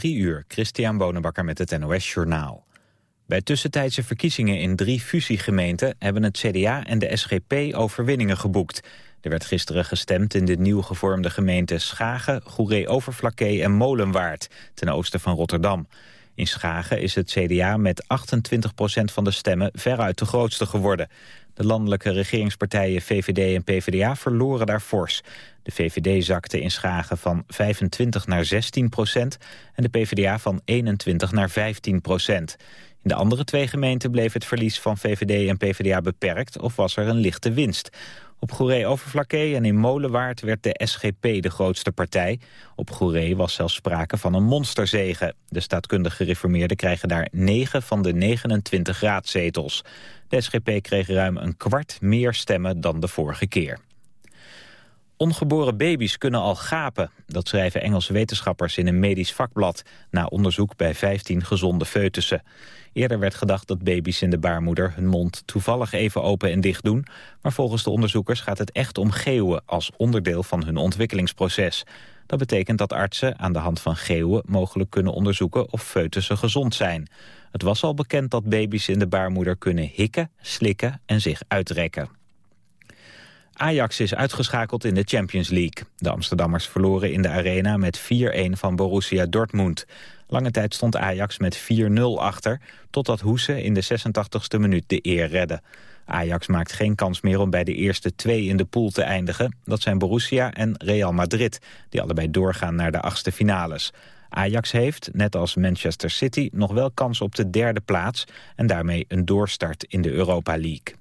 Drie uur, Christian Bonenbakker met het NOS Journaal. Bij tussentijdse verkiezingen in drie fusiegemeenten... hebben het CDA en de SGP overwinningen geboekt. Er werd gisteren gestemd in de nieuw gevormde gemeenten Schagen... Goeree-Overflakkee en Molenwaard, ten oosten van Rotterdam. In Schagen is het CDA met 28% van de stemmen veruit de grootste geworden. De landelijke regeringspartijen VVD en PvdA verloren daar fors. De VVD zakte in Schagen van 25 naar 16 procent... en de PvdA van 21 naar 15 procent. In de andere twee gemeenten bleef het verlies van VVD en PvdA beperkt... of was er een lichte winst. Op Goeree-Overflakkee en in Molenwaard werd de SGP de grootste partij. Op Goeree was zelfs sprake van een monsterzege. De staatkundige gereformeerden krijgen daar 9 van de 29 raadzetels. De SGP kreeg ruim een kwart meer stemmen dan de vorige keer. Ongeboren baby's kunnen al gapen. Dat schrijven Engelse wetenschappers in een medisch vakblad... na onderzoek bij 15 gezonde foetussen. Eerder werd gedacht dat baby's in de baarmoeder hun mond toevallig even open en dicht doen. Maar volgens de onderzoekers gaat het echt om geeuwen als onderdeel van hun ontwikkelingsproces. Dat betekent dat artsen aan de hand van geeuwen mogelijk kunnen onderzoeken of foetussen gezond zijn. Het was al bekend dat baby's in de baarmoeder kunnen hikken, slikken en zich uitrekken. Ajax is uitgeschakeld in de Champions League. De Amsterdammers verloren in de arena met 4-1 van Borussia Dortmund. Lange tijd stond Ajax met 4-0 achter... totdat Hoese in de 86e minuut de eer redde. Ajax maakt geen kans meer om bij de eerste twee in de pool te eindigen. Dat zijn Borussia en Real Madrid, die allebei doorgaan naar de achtste finales. Ajax heeft, net als Manchester City, nog wel kans op de derde plaats... en daarmee een doorstart in de Europa League.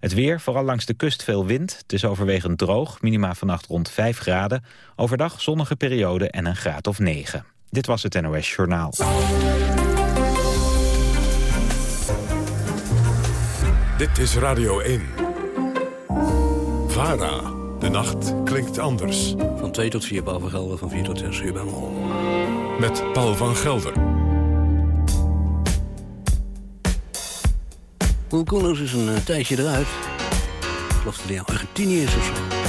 Het weer, vooral langs de kust veel wind. Het is overwegend droog, minima vannacht rond 5 graden. Overdag zonnige periode en een graad of 9. Dit was het NOS Journaal. Dit is Radio 1. VARA. De nacht klinkt anders. Van 2 tot 4 Paul van Gelder, van 4 tot 6 uur bij Met Paul van Gelder. Koeners is een uh, tijdje eruit. Ik geloof dat hij in Argentinië is of zo.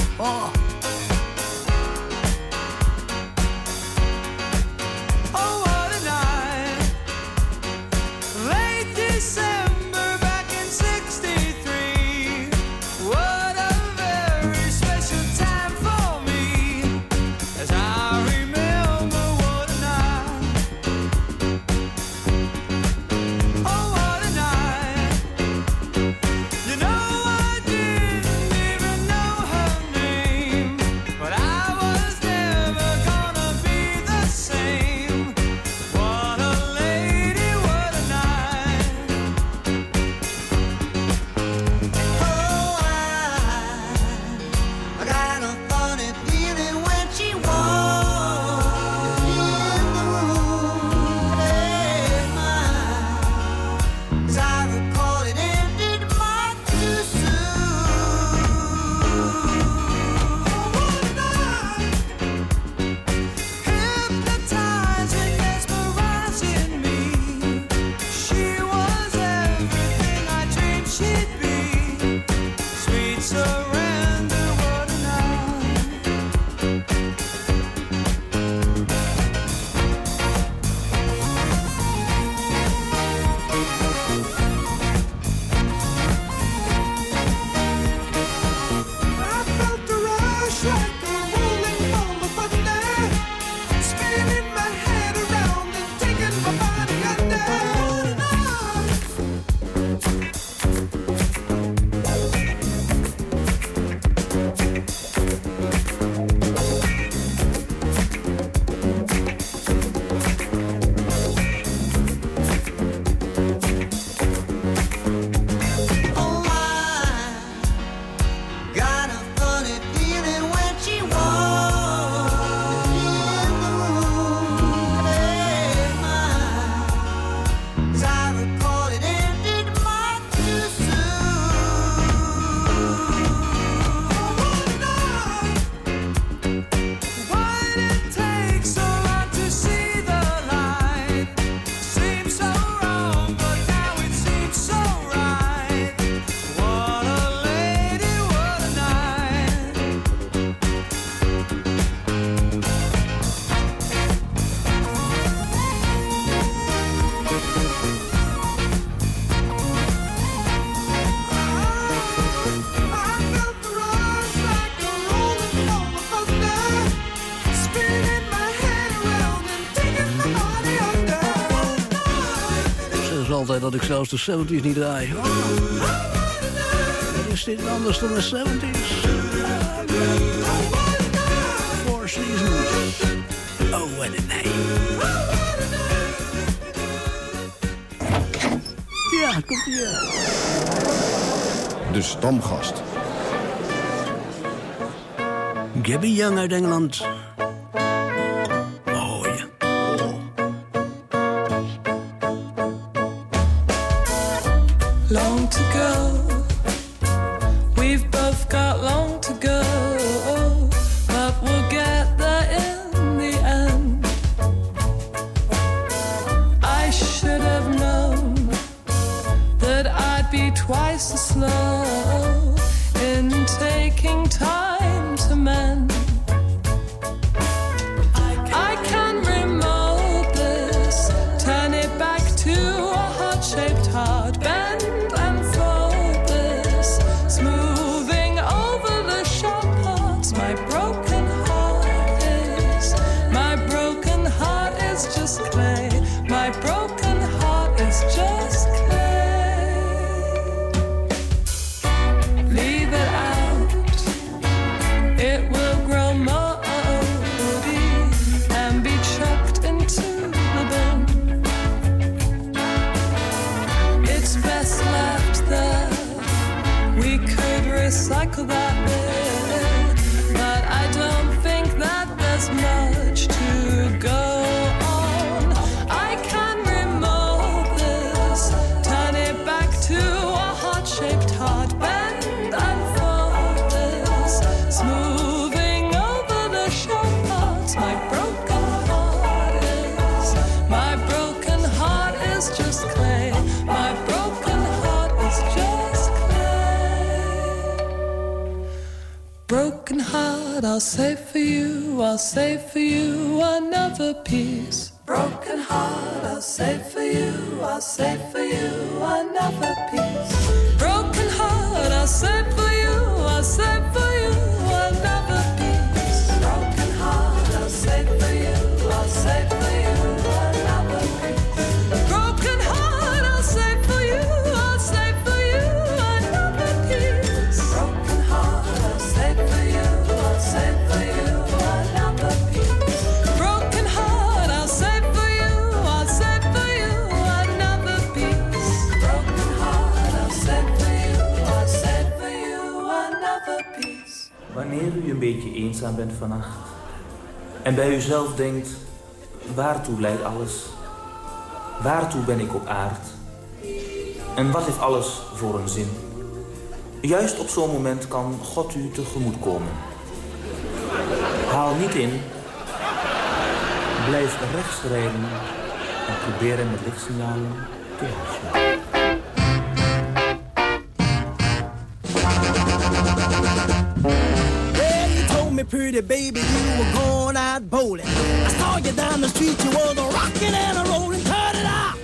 Dat ik zelfs de 70s niet draai. Oh. Is dit anders dan de 70s? Four Seasons. Oh, what a name. Ja, komt hier. De stamgast. Gabby Young uit Engeland. Another piece. Broken heart, I'll save for you, I'll save for you another piece. Broken Wanneer u een beetje eenzaam bent vannacht en bij uzelf denkt, waartoe leidt alles? Waartoe ben ik op aard? En wat heeft alles voor een zin? Juist op zo'n moment kan God u tegemoet komen. Haal niet in. Blijf rechts rijden en probeer hem met lichtsignalen te waarschuwen. Pretty baby, you were going out bowling. I saw you down the street, you was a rocking and a rolling. Cut it out.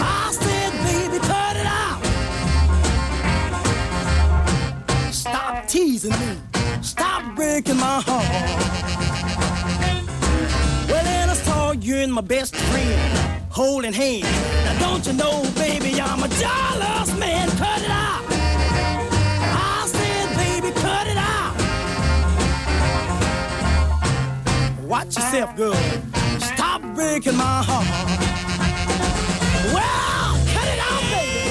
I said, baby, cut it out. Stop teasing me. Stop breaking my heart. Well, then I saw you and my best friend holding hands. Now, don't you know, baby, I'm a jealous man. Cut it out. Watch yourself, girl. Stop breaking my heart. Well, cut it out, baby.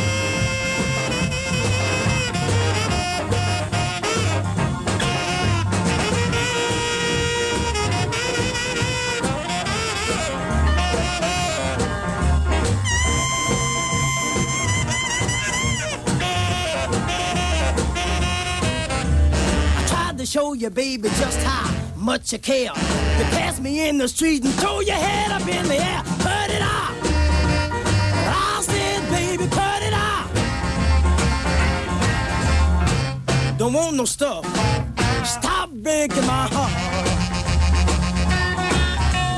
I tried to show you, baby, just how much you care. You passed me in the street and threw your head up in the air. Cut it out. I said, baby, it. Don't want no stuff. Stop breaking my heart.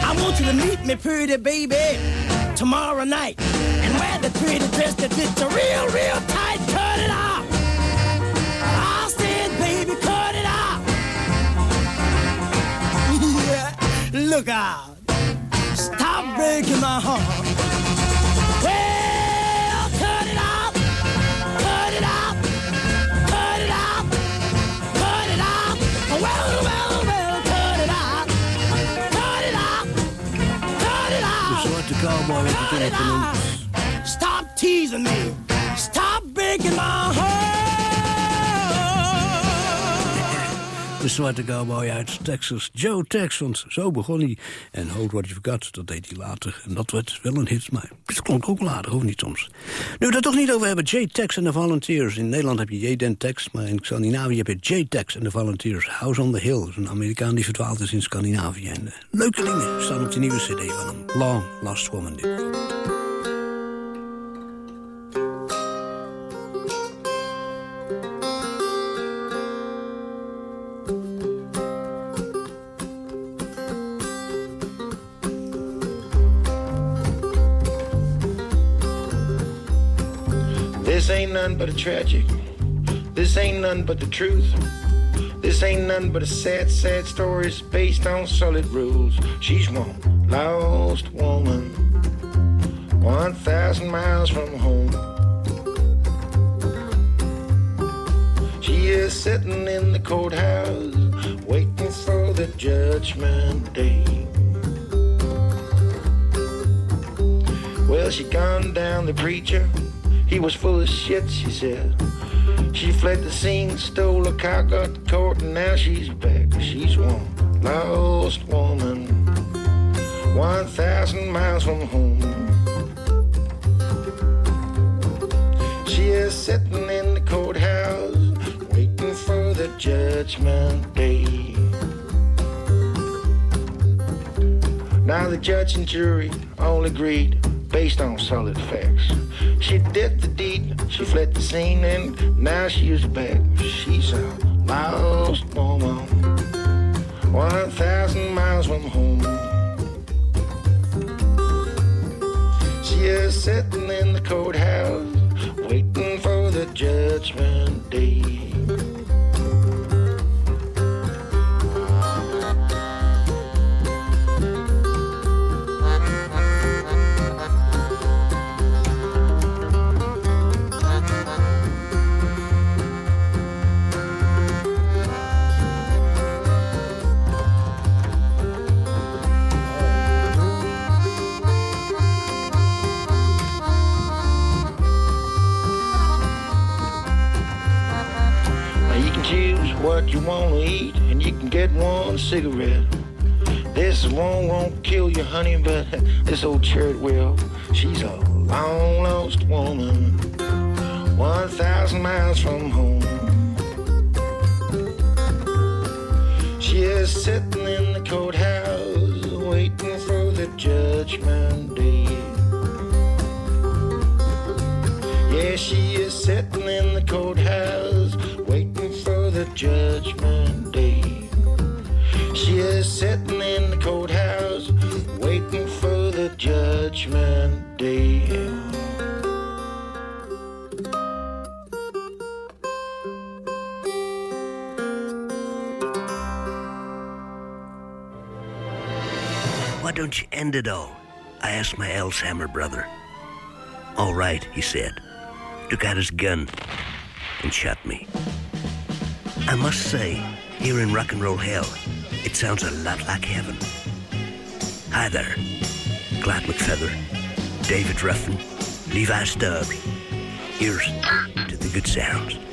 I want you to meet me, pretty baby, tomorrow night. And wear the pretty dress that fits you real, real look out. Stop breaking my heart. Well, cut it. Cut it. Cut it. Cut it. Well, well, well, cut it. Cut it. Cut it Stop teasing me. Stop breaking my heart. De zwarte cowboy uit Texas, Joe Tex, want zo begon hij. En Hold What You Forgot, dat deed hij later. En dat werd wel een hit, maar het klonk ook aardig, of niet soms. Nu we het toch niet over hebben, J-Tex en de Volunteers. In Nederland heb je J-Den Tex, maar in Scandinavië heb je J-Tex en de Volunteers. House on the Hill, is een Amerikaan die verdwaald is in Scandinavië. En uh, leukelingen staan op de nieuwe cd van hem. Long Lost Woman. This ain't nothing but a tragic. This ain't nothing but the truth. This ain't nothing but a sad, sad story It's based on solid rules. She's one lost woman, 1,000 miles from home. She is sitting in the courthouse, waiting for the judgment day. Well, she gunned down the preacher. He was full of shit, she said. She fled the scene, stole a car, got caught, and now she's back. She's one lost woman, 1,000 miles from home. She is sitting in the courthouse, waiting for the judgment day. Now the judge and jury all agreed based on solid facts. She did the deed, she fled the scene, and now she is back. She's a lost woman, 1,000 miles from home. She is sitting in the courthouse, waiting for the judgment you can choose what you want to eat, and you can get one cigarette. This one won't kill you, honey, but this old church will. She's a long lost woman, 1,000 miles from home. She is sitting in the courthouse, waiting for the judgment day. Yeah, she is sitting in the courthouse, judgment day. She is sitting in the courthouse, waiting for the judgment day. Why don't you end it all? I asked my Alzheimer brother. All right, he said. Took out his gun and shot me. I must say, here in rock and roll hell, it sounds a lot like heaven. Hi there. Clyde McPhatter, David Ruffin, Levi Stubbs. Here's to the good sounds.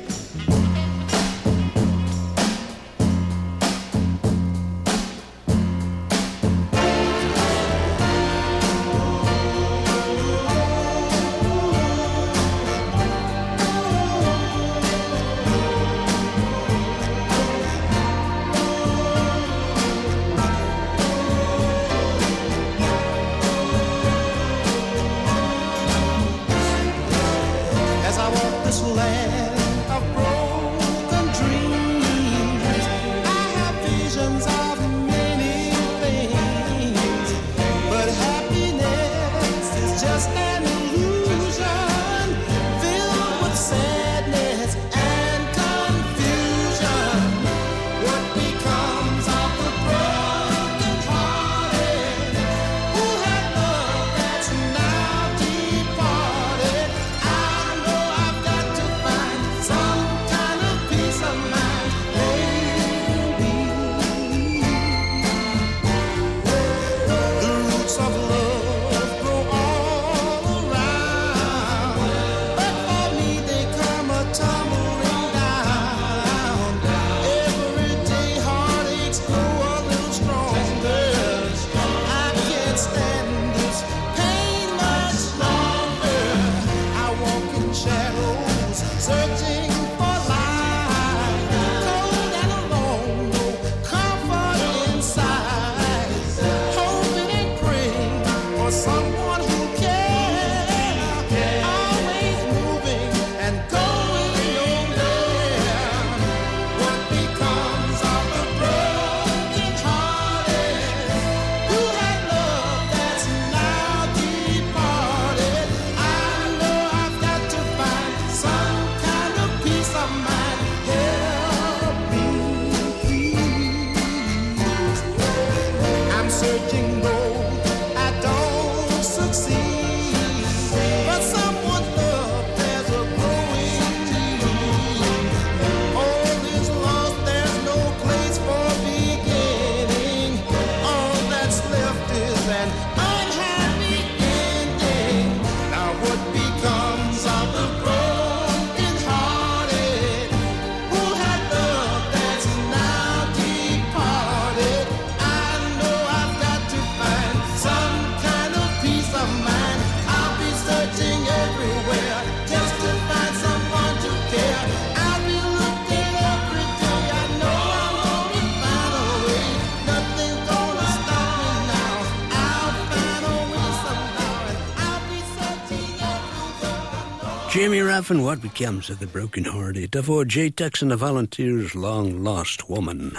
Raffin, What Becomes of the Broken Hearted. Daarvoor Jay Tex and the Volunteers, Long Lost Woman.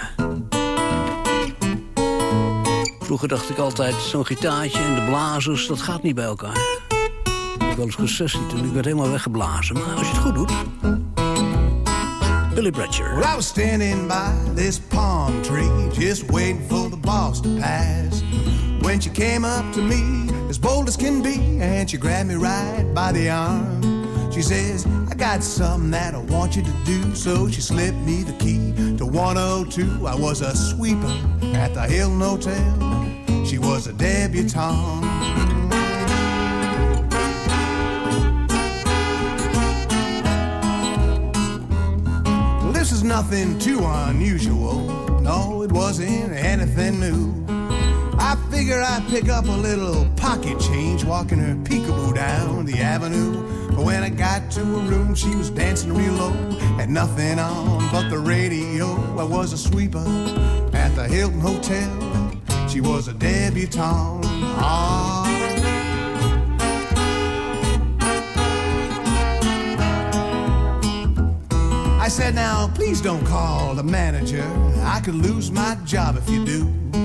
Vroeger dacht ik altijd, zo'n gitaartje en de blazers, dat gaat niet bij elkaar. Ik heb wel eens gesessied en ik werd helemaal weggeblazen. Maar als je het goed doet... Billy Bratcher. Well, I was standing by this palm tree, just waiting for the boss to pass. When she came up to me, as bold as can be, and she grabbed me right by the arm. She says, I got something that I want you to do. So she slipped me the key to 102. I was a sweeper at the Hilton Hotel. She was a debutante. Well, this is nothing too unusual. No, it wasn't anything new. I figure I'd pick up a little pocket change walking her peekaboo down the avenue. But when I got to her room, she was dancing real low. Had nothing on but the radio. I was a sweeper at the Hilton Hotel. She was a debutante. Ah. I said, now please don't call the manager. I could lose my job if you do.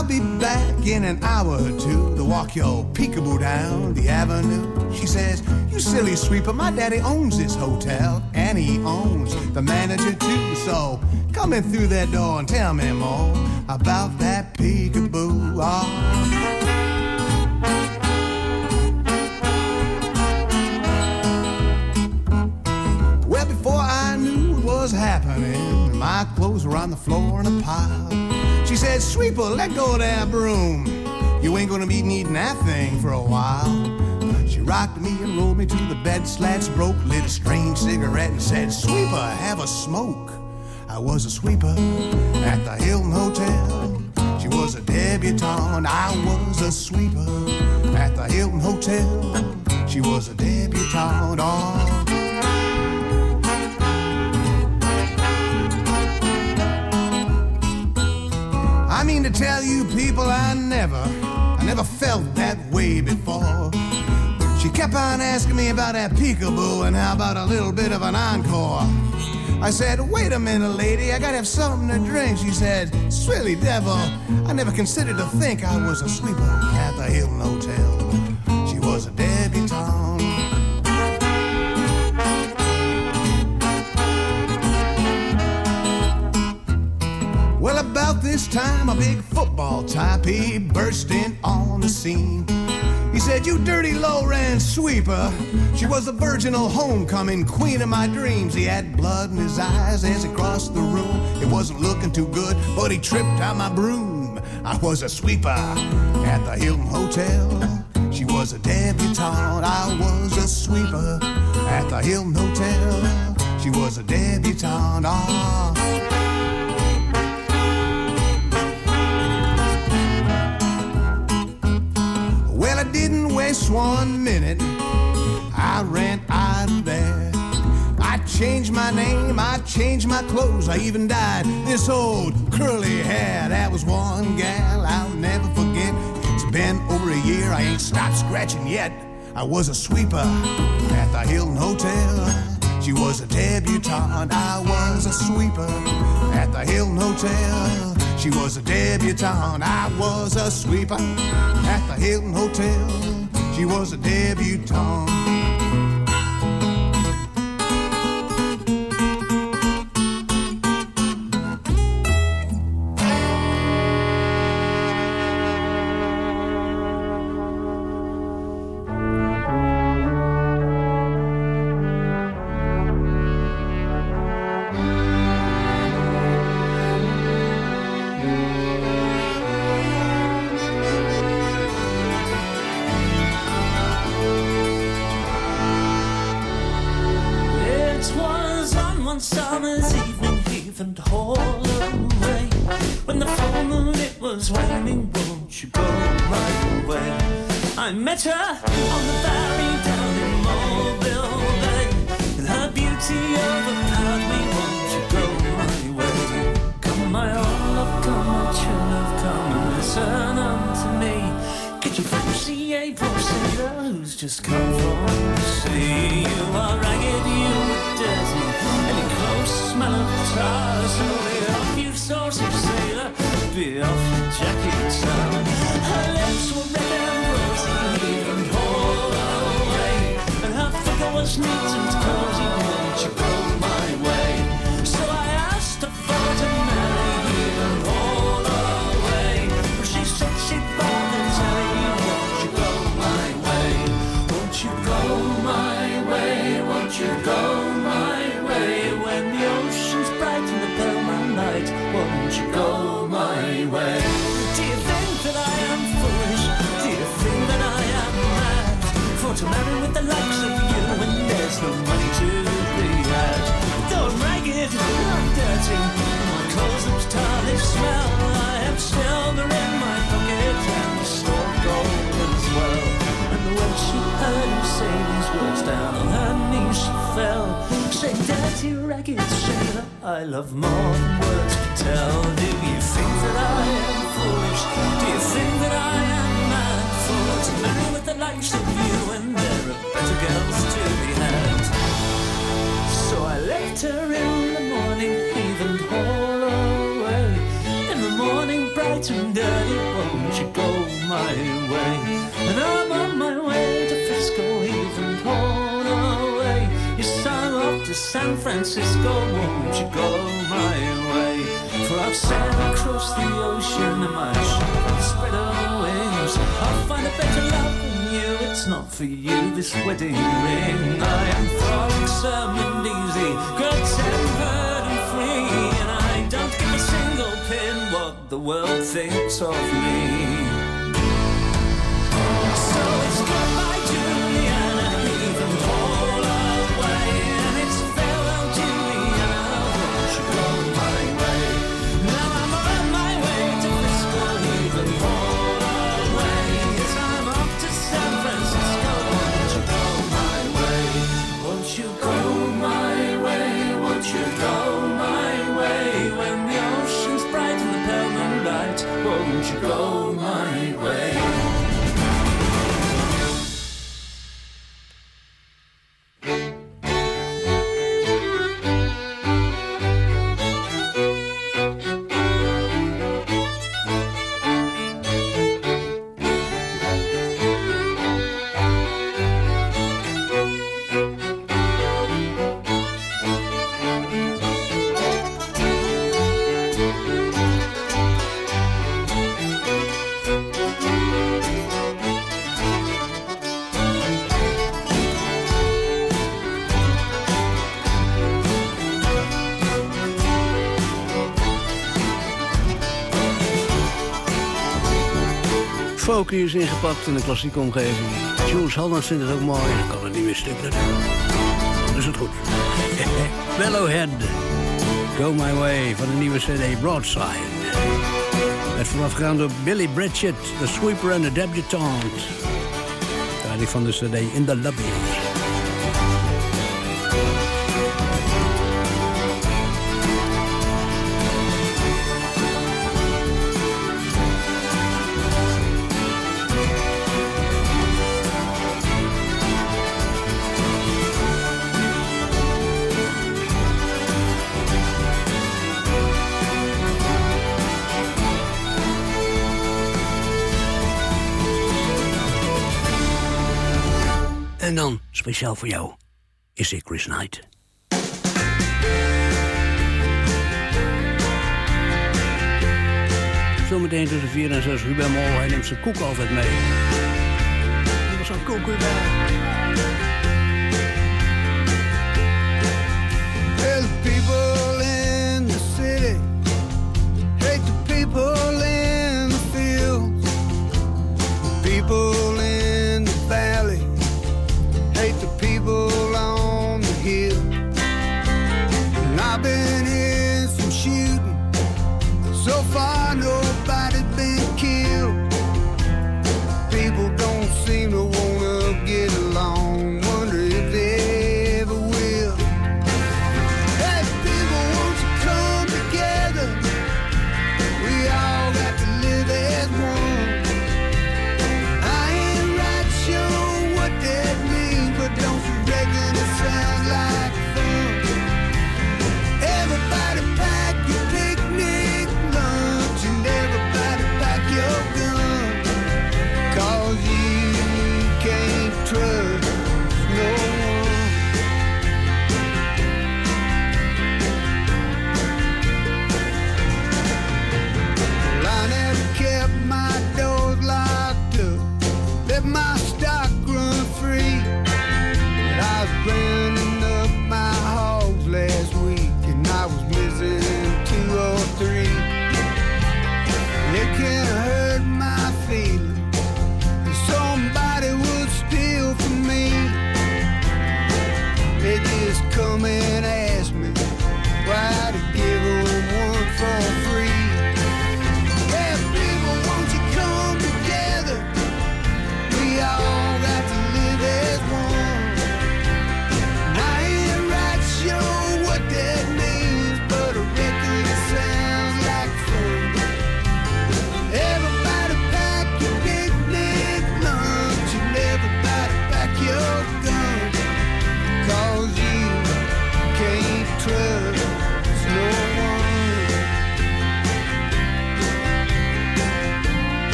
I'll be back in an hour or two to walk your peekaboo down the avenue. She says, You silly sweeper, my daddy owns this hotel, and he owns the manager too. So come in through that door and tell me more about that peekaboo. Oh. Well, before I knew what was happening, my clothes were on the floor in a pile. Said, Sweeper, let go of that broom. You ain't gonna be needing that thing for a while. She rocked me and rolled me to the bed slats, broke, lit a strange cigarette, and said, Sweeper, have a smoke. I was a sweeper at the Hilton Hotel. She was a debutante. I was a sweeper at the Hilton Hotel. She was a debutante. Oh. I mean to tell you people I never, I never felt that way before. She kept on asking me about that peekaboo and how about a little bit of an encore. I said, wait a minute, lady, I gotta have something to drink. She said, silly devil, I never considered to think I was a sweeper at the Hilton Hotel. Well, about this time, a big football type, he burst in on the scene. He said, You dirty low ran sweeper. She was the virginal homecoming queen of my dreams. He had blood in his eyes as he crossed the room. It wasn't looking too good, but he tripped out my broom. I was a sweeper at the Hilton Hotel. She was a debutante. I was a sweeper at the Hilton Hotel. She was a debutante. Ah. This one minute, I ran out of there. I changed my name, I changed my clothes, I even dyed this old curly hair. That was one gal I'll never forget. It's been over a year, I ain't stopped scratching yet. I was a sweeper at the Hilton Hotel. She was a debutante, I was a sweeper at the Hilton Hotel. She was a debutante, I was a sweeper at the Hilton Hotel. She was a debutante. is ingepakt in een klassieke omgeving. Jules Holland vindt het ook mooi. Dan kan het niet meer stukken. natuurlijk. Is het goed. Bellowhead, Go My Way van de nieuwe CD Broadside. Met voorafgegaan door Billy Bridget, The Sweeper en The Debutant. Daar ik van de CD In The Lobby. En dan, speciaal voor jou, is ik Chris Knight. Zometeen tussen 4 en 6 Ruben Mol. Hij neemt zijn koek altijd mee. Dat was een koek, Ruben. People in the city. Hate the people in the fields. People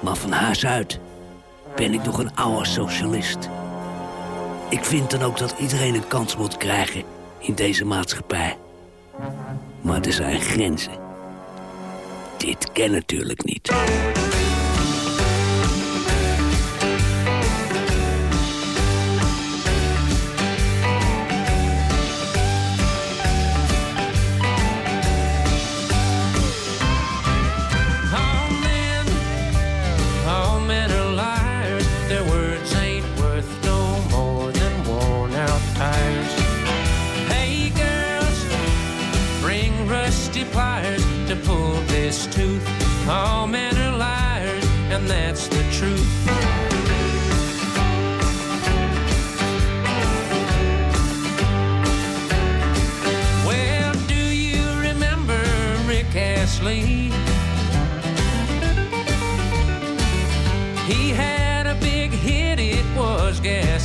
Maar van huis uit ben ik nog een oude socialist. Ik vind dan ook dat iedereen een kans moet krijgen in deze maatschappij. Maar er zijn grenzen. Dit ken natuurlijk niet.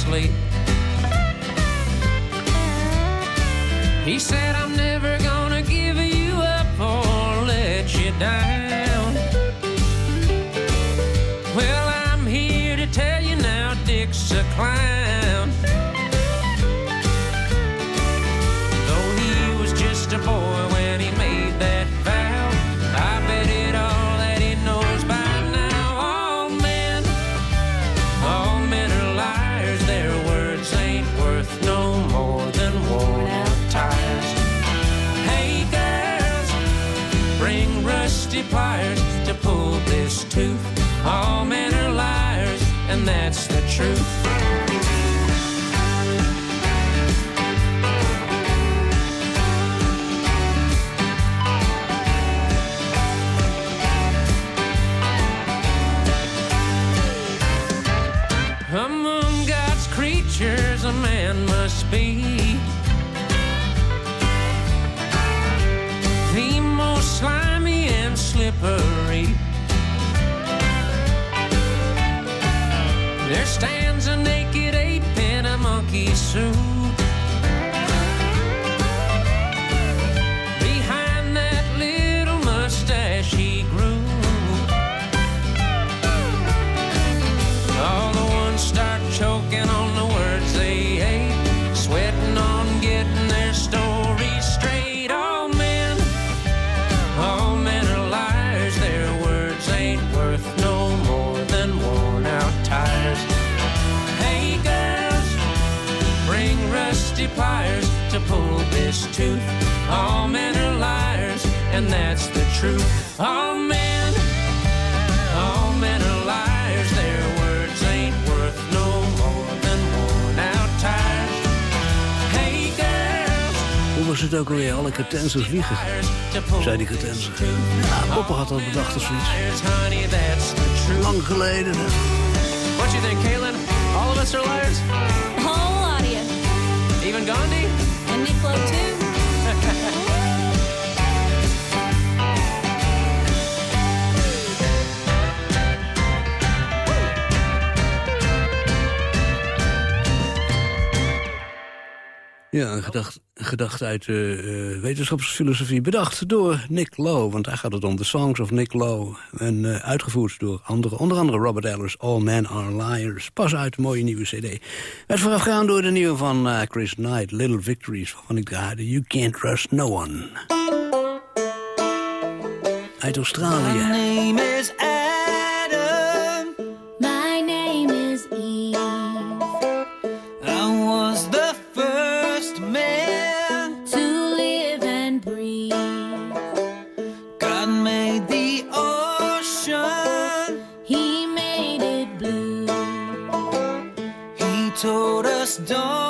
Ghastly. He said, I'm never gonna give you up or let you down. Well, I'm here to tell you now, Dick's a clown. Among God's creatures, a man must be monkey truth. All men. All men are liars, their words ain't worth no more than worn out tires. Hey girls, Hoe was het ook alweer? Alle kretensers liegen, zei die kretenser. Ja, Popper had dat bedacht of zoiets. Lang geleden, hè? What you think, Kaylin? All of us are liars? The whole lot of you. Even Gandhi? And Nick Lowe, too. Ja, een gedacht, gedachte uit de eh, wetenschapsfilosofie. Bedacht door Nick Lowe, want daar gaat het om. The Songs of Nick Lowe. En eh, uitgevoerd door andere, onder andere Robert Ellis. All Men Are Liars. Pas uit, een mooie nieuwe cd. Werd voorafgaan door de nieuwe van eh, Chris Knight. Little Victories, waarvan ik draaide. You Can't Trust No One. Uit Australië. is told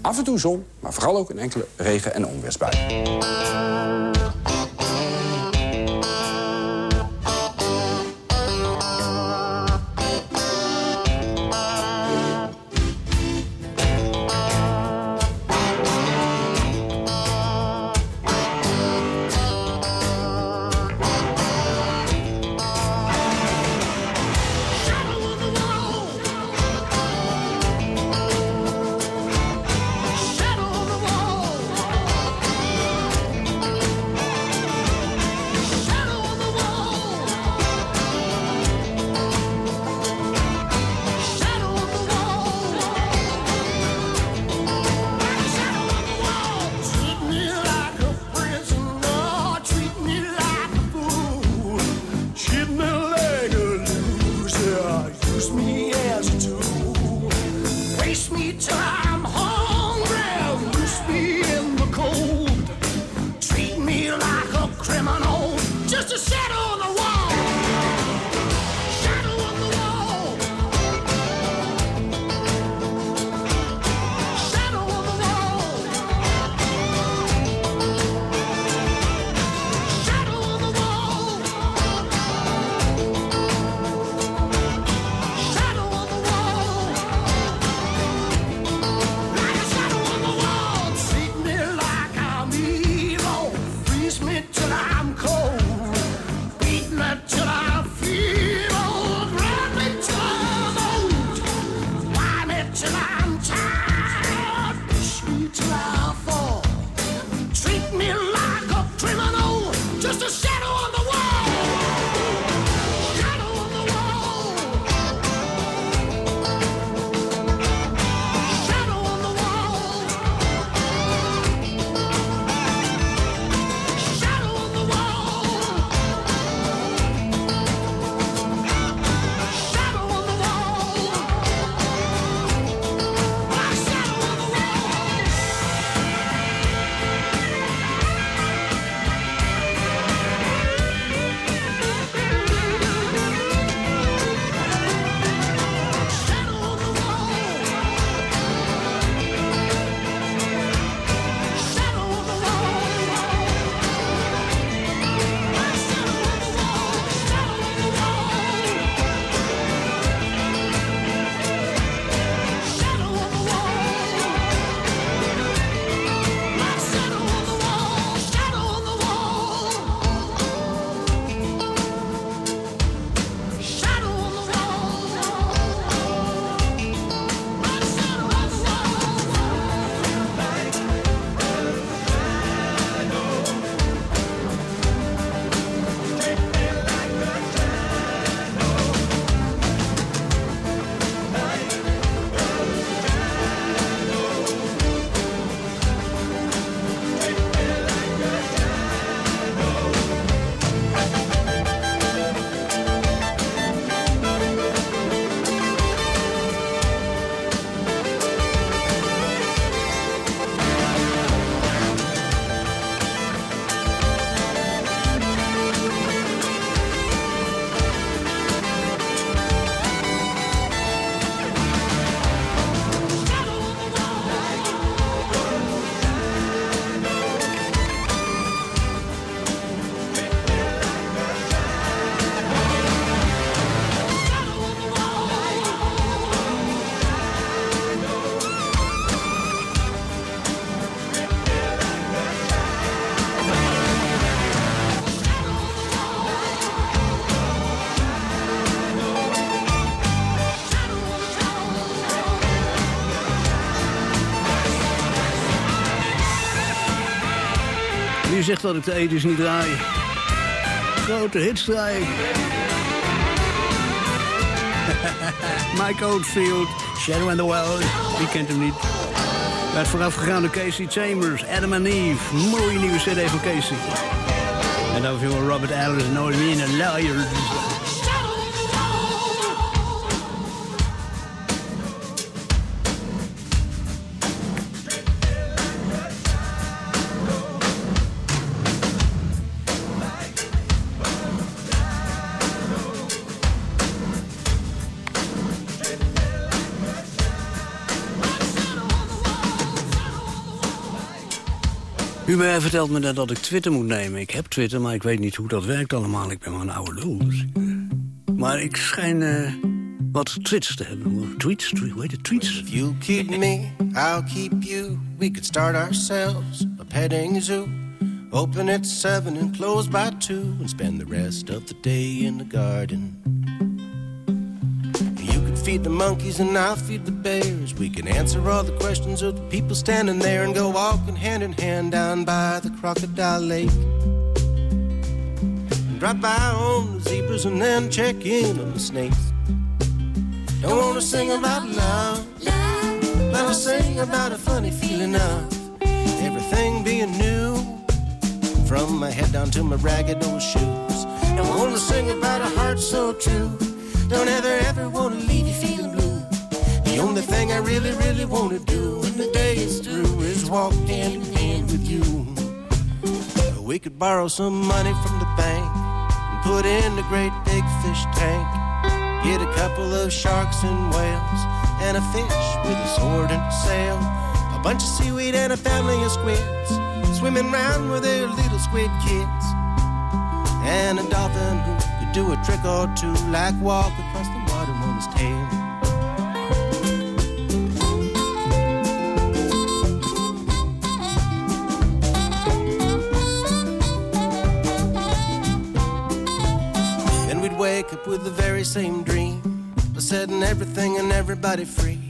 Af en toe zon, maar vooral ook een enkele regen- en onweersbui. Zegt dat ik de ethisch niet draai? Grote hitstrijd. Mike Oldfield, Shadow and the Well. Wie kent hem niet? Werd voorafgegaan door Casey Chambers, Adam and Eve. Mooie nieuwe cd van Casey. En dan veel Robert Ellis, No Mean and Liars. Hubert vertelt me dat ik Twitter moet nemen. Ik heb Twitter, maar ik weet niet hoe dat werkt allemaal. Ik ben maar een oude lul. dus eh, Maar ik schijn eh, wat tweets te hebben. Tweets? Tweet- Hoe heet het? Tweets? If you keep me, I'll keep you. We could start ourselves a petting zoo. Open at seven and close by two, and spend the rest of the day in the garden. Feed the monkeys and I'll feed the bears. We can answer all the questions of the people standing there and go walking hand in hand down by the crocodile lake. And drop by on the zebras and then check in on the snakes. Don't wanna sing about love, but I'll sing about a funny feeling of everything being new. From my head down to my ragged old shoes. Don't wanna sing about a heart so true. Don't ever, ever wanna leave only thing I really, really wanna do when the day is through is walk hand in hand with you. We could borrow some money from the bank and put in the great big fish tank. Get a couple of sharks and whales and a fish with a sword and a sail. A bunch of seaweed and a family of squids swimming round with their little squid kids. And a dolphin who could do a trick or two, like walk across the water on his tail. With the very same dream of setting everything and everybody free.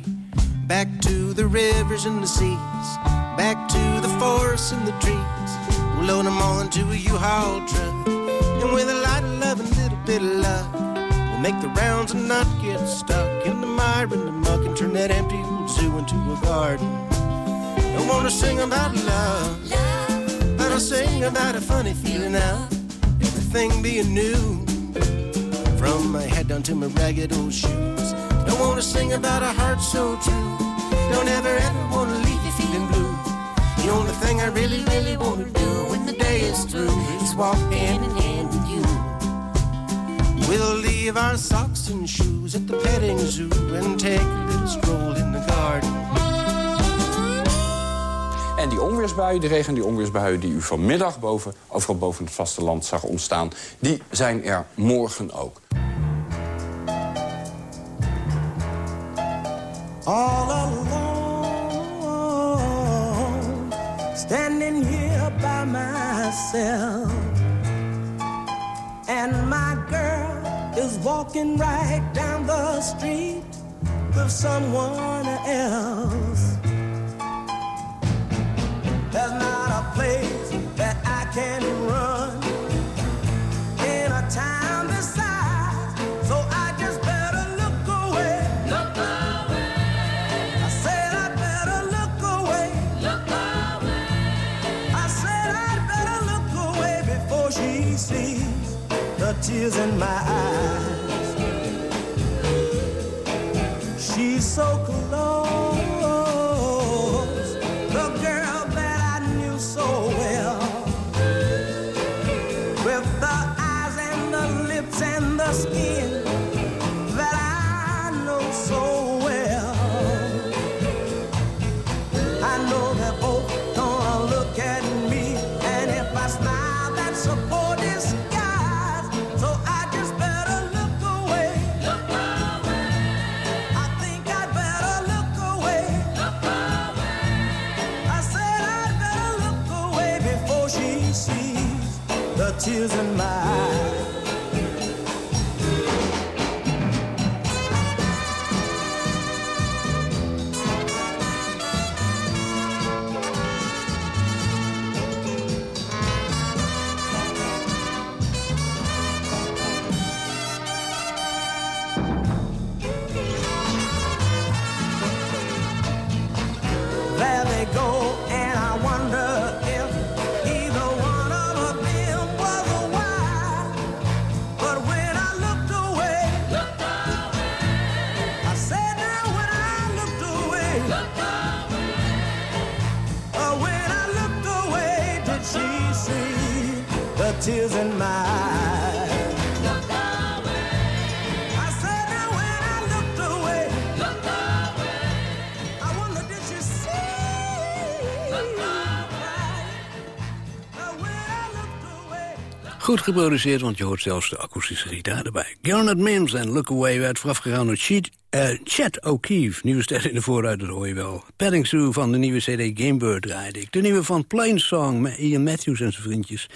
Back to the rivers and the seas, back to the forests and the trees. We'll load them all into a U-Haul truck, and with a lot of love and a little bit of luck, we'll make the rounds and not get stuck in the mire and the muck and turn that empty old zoo into a garden. Don't wanna sing about love, but I'll sing about a funny feeling of everything being new. From my head down to my ragged old shoes. Don't wanna sing about a heart so true. Don't ever ever wanna leave you feeling blue. The only thing I really, really wanna do when the day is through is walk hand in hand with you. We'll leave our socks and shoes at the petting zoo and take a little stroll in the garden. En die onweersbuien, de regen- en die onweersbuien die u vanmiddag boven, overal boven het vasteland zag ontstaan... die zijn er morgen ook. All alone, standing here by myself. And my girl is walking right down the street with someone else. In my eyes. Goed geproduceerd, want je hoort zelfs de akoestische gitaar erbij. Garnet Mims en Look Away werd voorafgegaan door Chet, eh, Chet O'Keefe. Nieuwe ster in de vooruit, dat hoor je wel. Padding Sue van de nieuwe CD Gamebird draaide ik. De nieuwe van Plain Song met Ian Matthews en zijn vriendjes.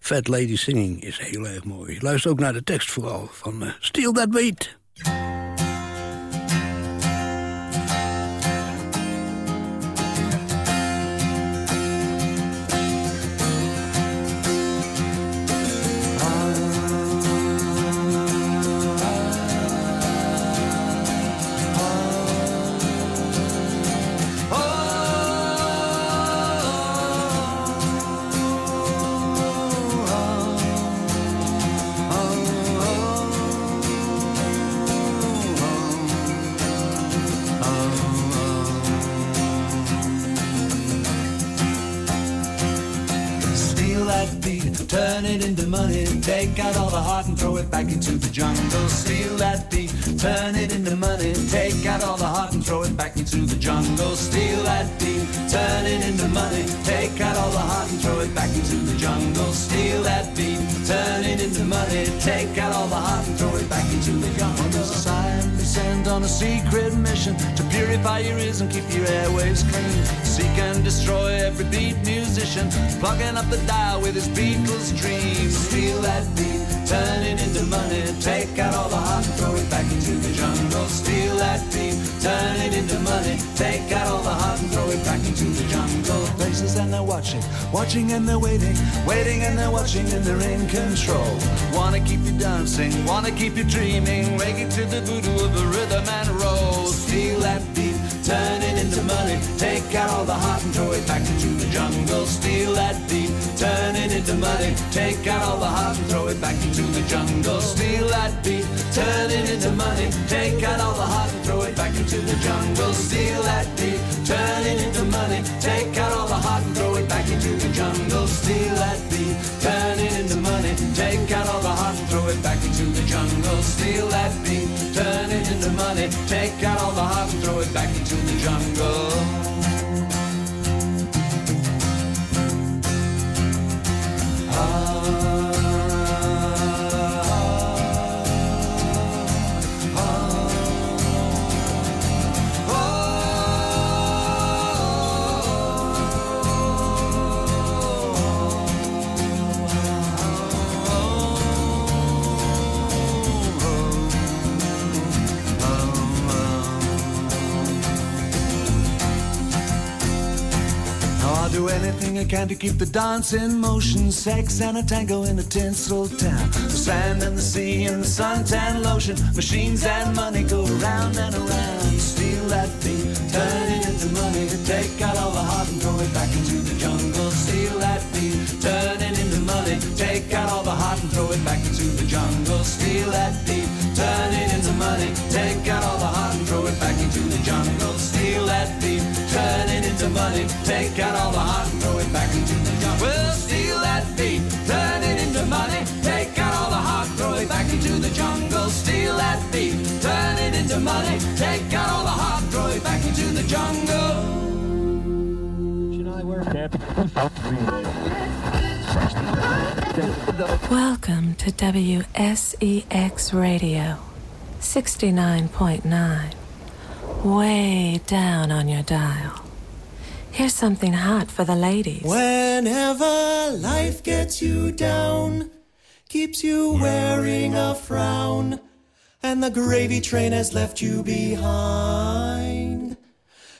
Fat Lady Singing is heel erg mooi. Luister ook naar de tekst vooral van eh, Steal That Beat. That beat, turn it into money. Take out all the heart and throw it back into the jungle. Steal that beat, turn it into money. Take out all the heart and throw it back into the jungle. Steal that beat, turn it into money. Take out all the heart and throw it back into the jungle. Steal that beat, turn it into money. Take out all the heart and throw it back into the jungle. Send on a secret mission to purify your ears and keep your airwaves clean. Seek and destroy every beat musician, plugging up the dial with his Beatles dreams. Steal that beat, turn it into money. Take out all the heart and throw it back into the jungle. Steal that beat, turn it into money. Take out all the heart and throw it back into the jungle. Places and they're watching, watching and they're waiting, waiting and they're watching and they're in control. Wanna keep you dancing, wanna keep you dreaming, reggae to the voodoo of a rhythm and roll. Steal that beat, turn it into money. Take out all the heart and throw it back into the jungle. Steal that beat, turn it into money. Take out all the heart and throw it back into the jungle. Steal that beat, turn it into money. Take out all the heart and throw it back into the jungle. Steal that beat, turn it into money. Take out all the heart and throw it back into the jungle. Steal that beat, turn it into money. Take out all the heart and throw it back into the jungle. Steal that beat, turn it into money. Take out all the heart and throw it back into the jungle. Now do anything I can to keep the dance in motion. Sex and a tango in a tinsel town. The sand and the sea and the suntan lotion. Machines and money go around and around. Steal that beat, turn it into money. Take out all the heart and throw it back into the jungle. Steal that beat, turn it into money. Take out all the heart and throw it back into the jungle. Steal that beat, turn it into money. Take out all the heart and throw it back into the jungle. Steal that beat, into money. Take out all the heart and throw it back into the jungle. Well, steal that beat, turn it into money. Take out all the heart, throw it back into the jungle. Steal that beat, turn it into money. Take out all the heart, throw it back into the jungle. Welcome to WSEX Radio 69.9. Way down on your dial. Here's something hot for the ladies. Whenever life gets you down, keeps you wearing a frown, and the gravy train has left you behind.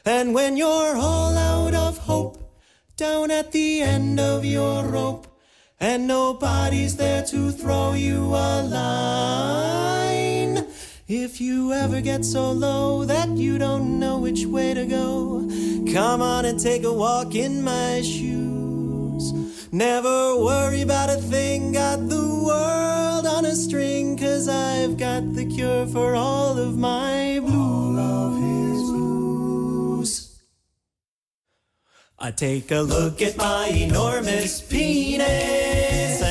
And when you're all out of hope, down at the end of your rope, and nobody's there to throw you a line. If you ever get so low that you don't know which way to go, come on and take a walk in my shoes. Never worry about a thing, got the world on a string, cause I've got the cure for all of my blues. All of his blues. I take a look at my enormous penis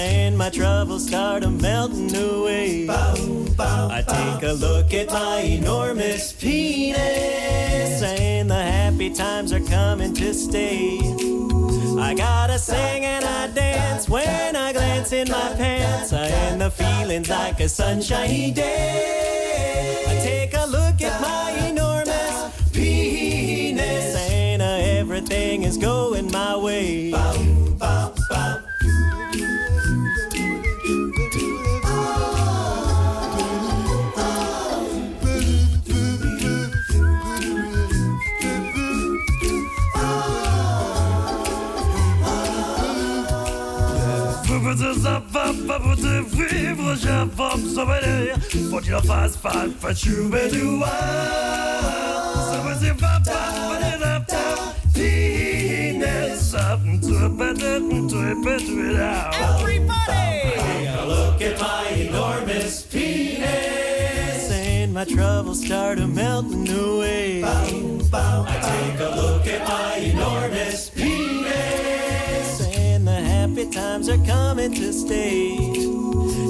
my troubles start melting away. I take a look at my enormous penis and the happy times are coming to stay. I gotta sing and I dance when I glance in my pants, and the feeling's like a sunshiny day. I take a look at my enormous penis, and uh, everything is going my way. Vivre, j'informe son bonheur. Faut qu'il en fasse pas, pas chouber du Ça veut dire pas, pas, pas de la part. Penis up to a better, to a better now. Everybody! Take a uh, look at my enormous penis. And my troubles start a melting away. I take a look at my enormous penis. And the happy times are coming to stay.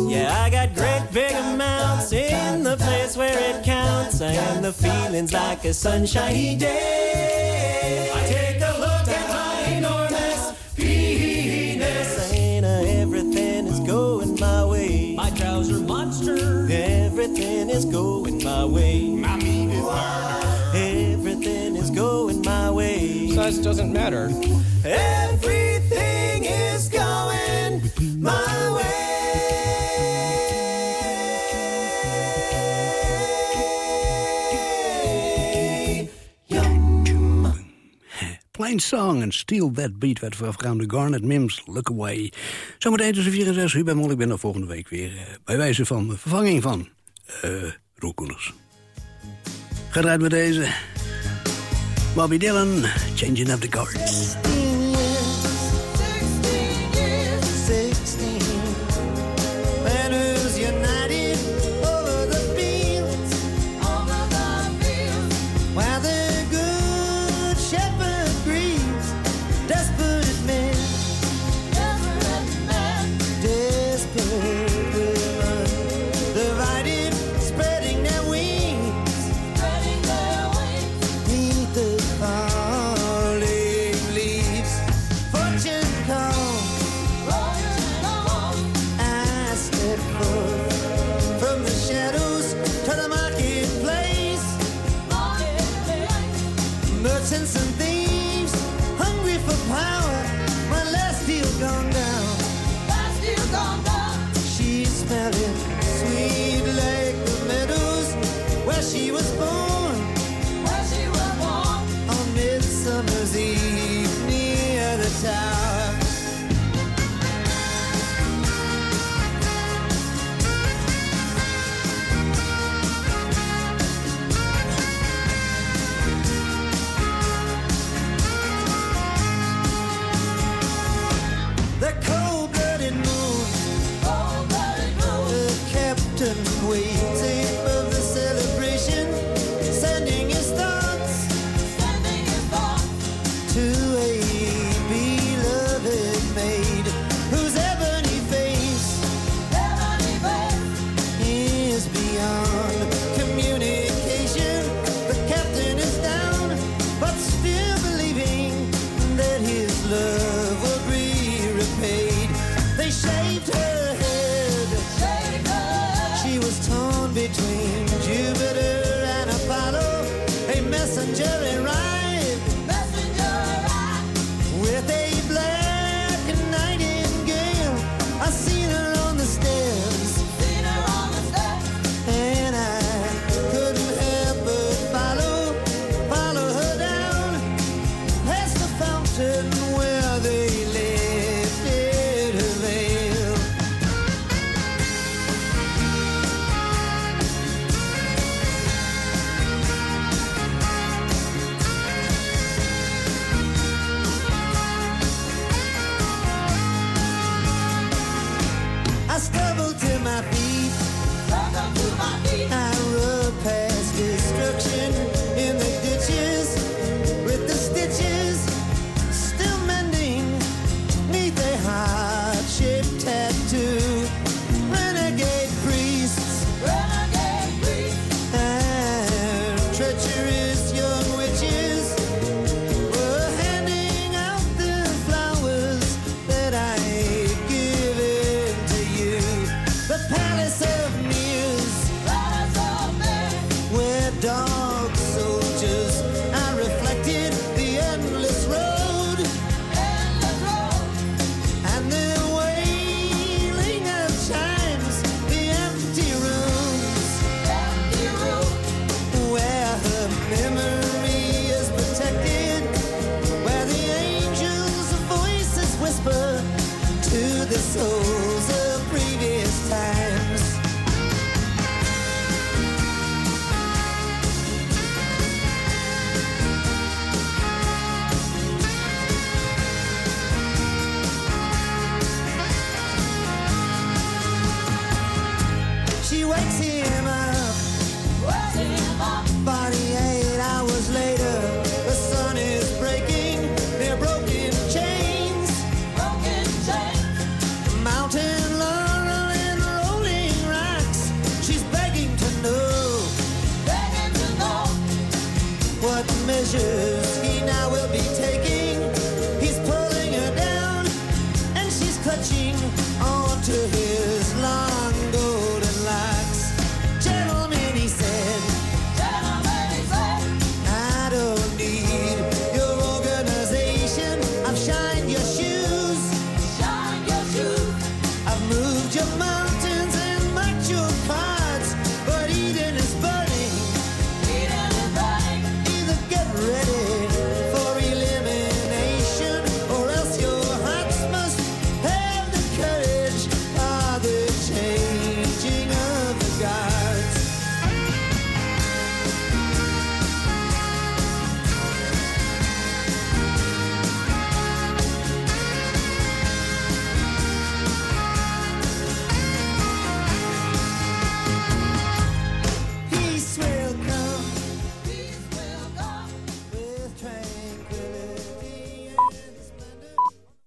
Yeah, I got great big amounts in the place where it counts. And the feeling's like a sunshiny day. I take a look at my enormous penis. And uh, everything is going my way. My trouser monster. Everything is going my way. My meat is murder. Everything is going my way. Size doesn't matter. Everything Song en Steal That Beat werd voorafgegaan door Garnet Mims, Look Away. Zometeen tussen 4 en 6 uur bij Molly. Ik ben er volgende week weer eh, bij wijze van vervanging van uh, Roel Koeners. Gedraaid met deze. Bobby Dylan, Changing Up the Cards.